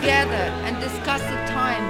together and discuss the timing.